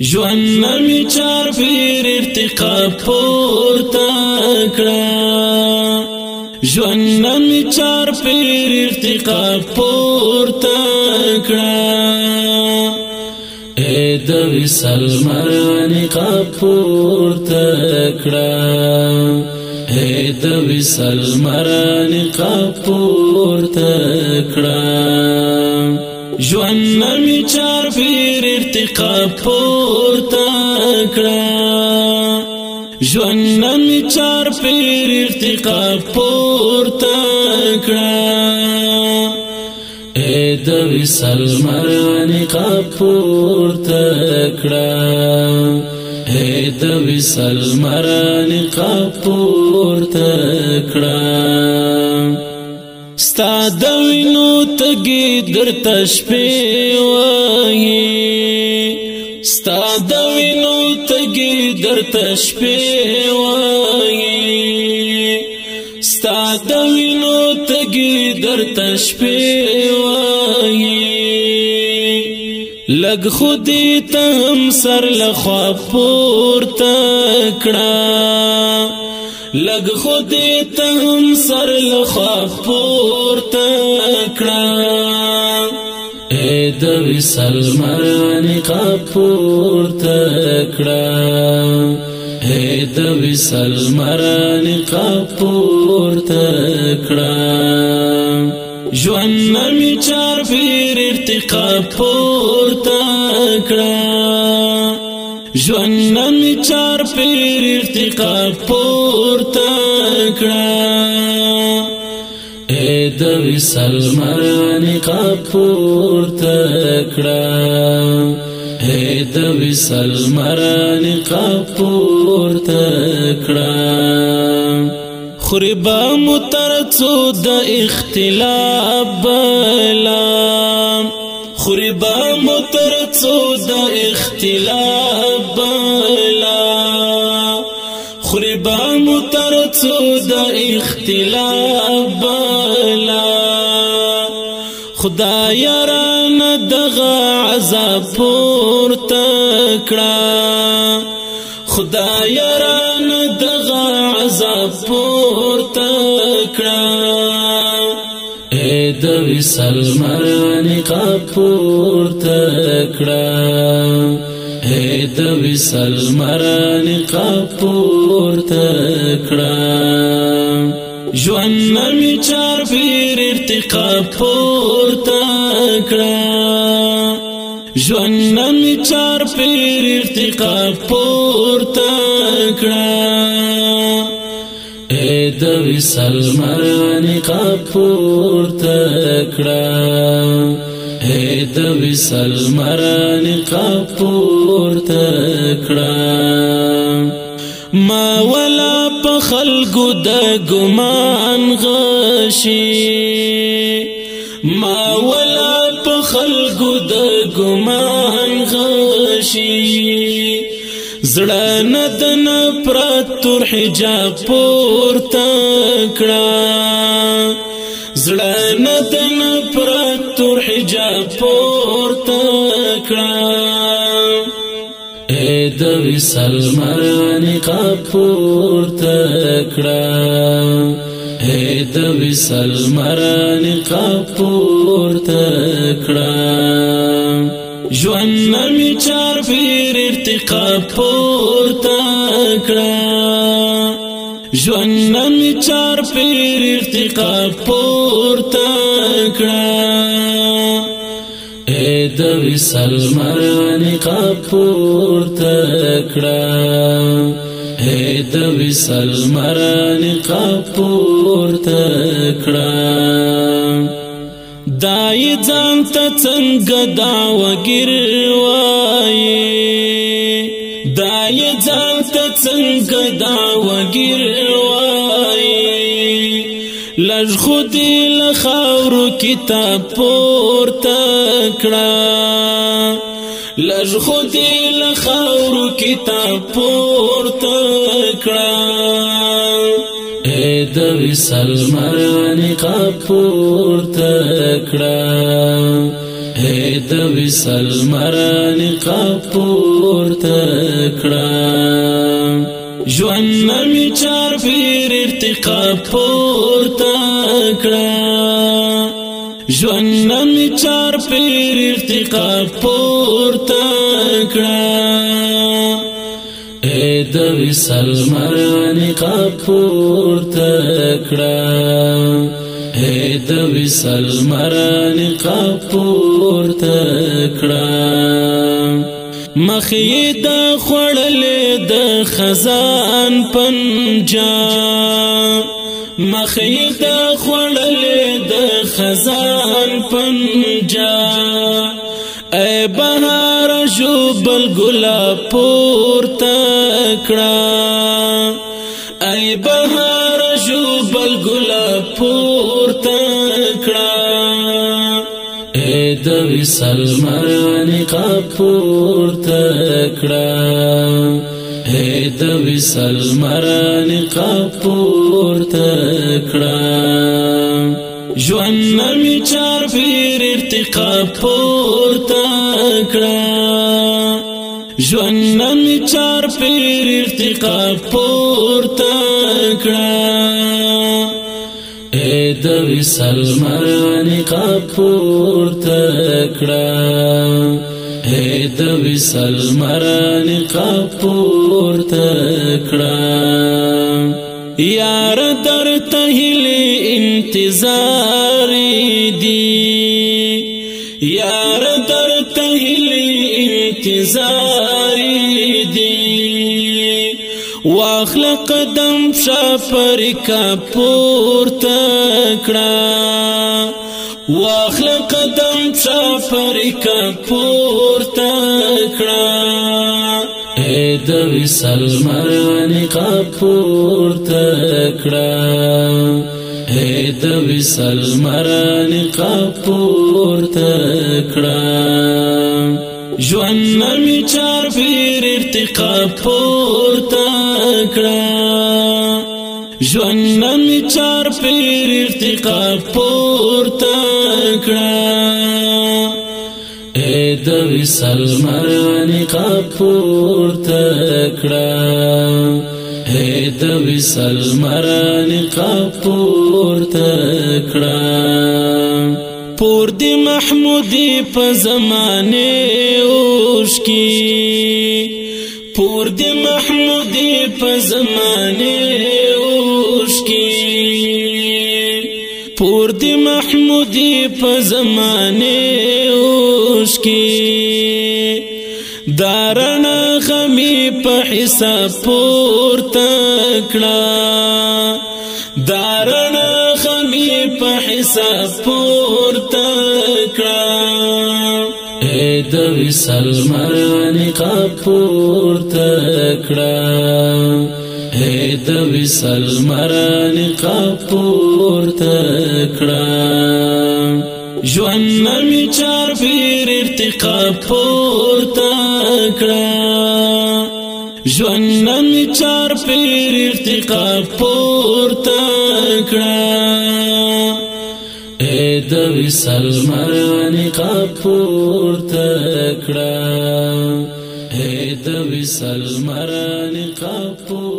ژوند مې چار پیر ارتقا پورته کړه ژوند مې چار پیر ارتقا پورته کړه اے د وصل مرانی پورته کړه اے د وصل مرانی پورته کړه ژوند مې چار پیر ارتقا پورته کړه ژوند مې چار پیر ارتقا پورته کړه د وصل مرغانی قپور تکړه اے د وصل مرغانی قپور تکړه ستا د وینو تګي درته شپې وایي ستا د وینو تګي درته شپې وایي ستا د وینو تګي درته شپې وایي لګ خودي تم سر لخوا پور تکړه لګ خود ته هم سر لخوا پور تکړه اے د وسل مرانی قپور تکړه اے د وسل مرانی قپور تکړه ژوند مې چار پیر ارتقا پور تکړه ژوند می چار پیر ارتقا پورته کړه اے د وصل مرانی قپورته کړه اے د وصل مرانی قپورته کړه خربا مترڅو د اختلاف بلا خربا مترڅو د اختلاف به مترڅو د اختلاف بلا خدای را نه دغه عذاب پور تکړه خدای را نه دغه عذاب پور تکړه اے د وسل مرانی کا پور تکړه اے د وسل مران قپور تکړه ژوند مې چار پیر ارتقا پور تکړه ژوند مې چار پیر ارتقا پور تکړه اے د وسل مران قپور تکړه د وسل مران قپور کړه ما ولا په خلقو د ګمان غشي ما ولا په خلقو د ګمان غشي زړه ندن پرات تر حجاب پورته کړه زړه ندن پرات تر حجاب پورته کړه د وصل مرغنی قپور تکړه اے د وصل مرغنی قپور تکړه ژوند مې چار پیر ارتقا پور تکړه ژوند مې چار پیر ارتقا پور تکړه اے د وصل مرانی قپور تکړه اے د وصل مرانی قپور تکړه دای ځان ته څنګه دا وګر وای دای ځان ته څنګه دا وګر وای لږ خودی لخاورو کتاب پورته کړه لږ خودی لخاورو کتاب پورته کړه اے د وصل مرانی قپور تکړه اے د وصل مرانی قپور تکړه ژوند می چار پیر ارتقا پورته کړه ژوند می چار پیر ارتقا پورته کړه اے د وسل مرانی قپور تکړه اے د وسل مرانی قپور تکړه مخې د خړلې د خزان پنجاب مخې د خړلې د خزان پنجا اے بهار شو بل ګلاب پور تکړه اے بهار شو بل ګلاب پور تکړه د وسل مرانی قپور تکړه اے د وسل مرانی قپور تکړه ژوند می چار پیر ارتقا پور تکړه ژوند می چار پیر ارتقا پور تکړه د وسل مرانی قپور تکړه اے د وسل مرانی قپور تکړه یار در تهل انتظار دی یار در تهل انتظار دی واخل قدم شفر کا پور تکړه واخل قدم شفر کا پور تکړه اے د وصل مرانی کا پور تکړه اے د وصل مرانی کا پور تکړه ژوند نمی چار پیر ارتقا پورتا کړه ژوند نمی چار پیر ارتقا پورتا کړه اے د وصل مرانی قپور تکړه اے د وصل مرانی قپور تکړه پور دی محمودی په زمانه اوش کی پور دی محمودی په زمانه اوش کی پور دی محمودی په زمانه اوش کی دارن غمی په حساب پور تکړه دارن په حساب پورته کړه اے د وصل مرانی قپور تکړه اے د وصل مرانی قپور تکړه ژوند مې چار پیر ارتقا پور تکړه ژوند مې چار پیر ارتقا پور تکړه د وسل مرانی قپور تکړه د وسل مرانی قپور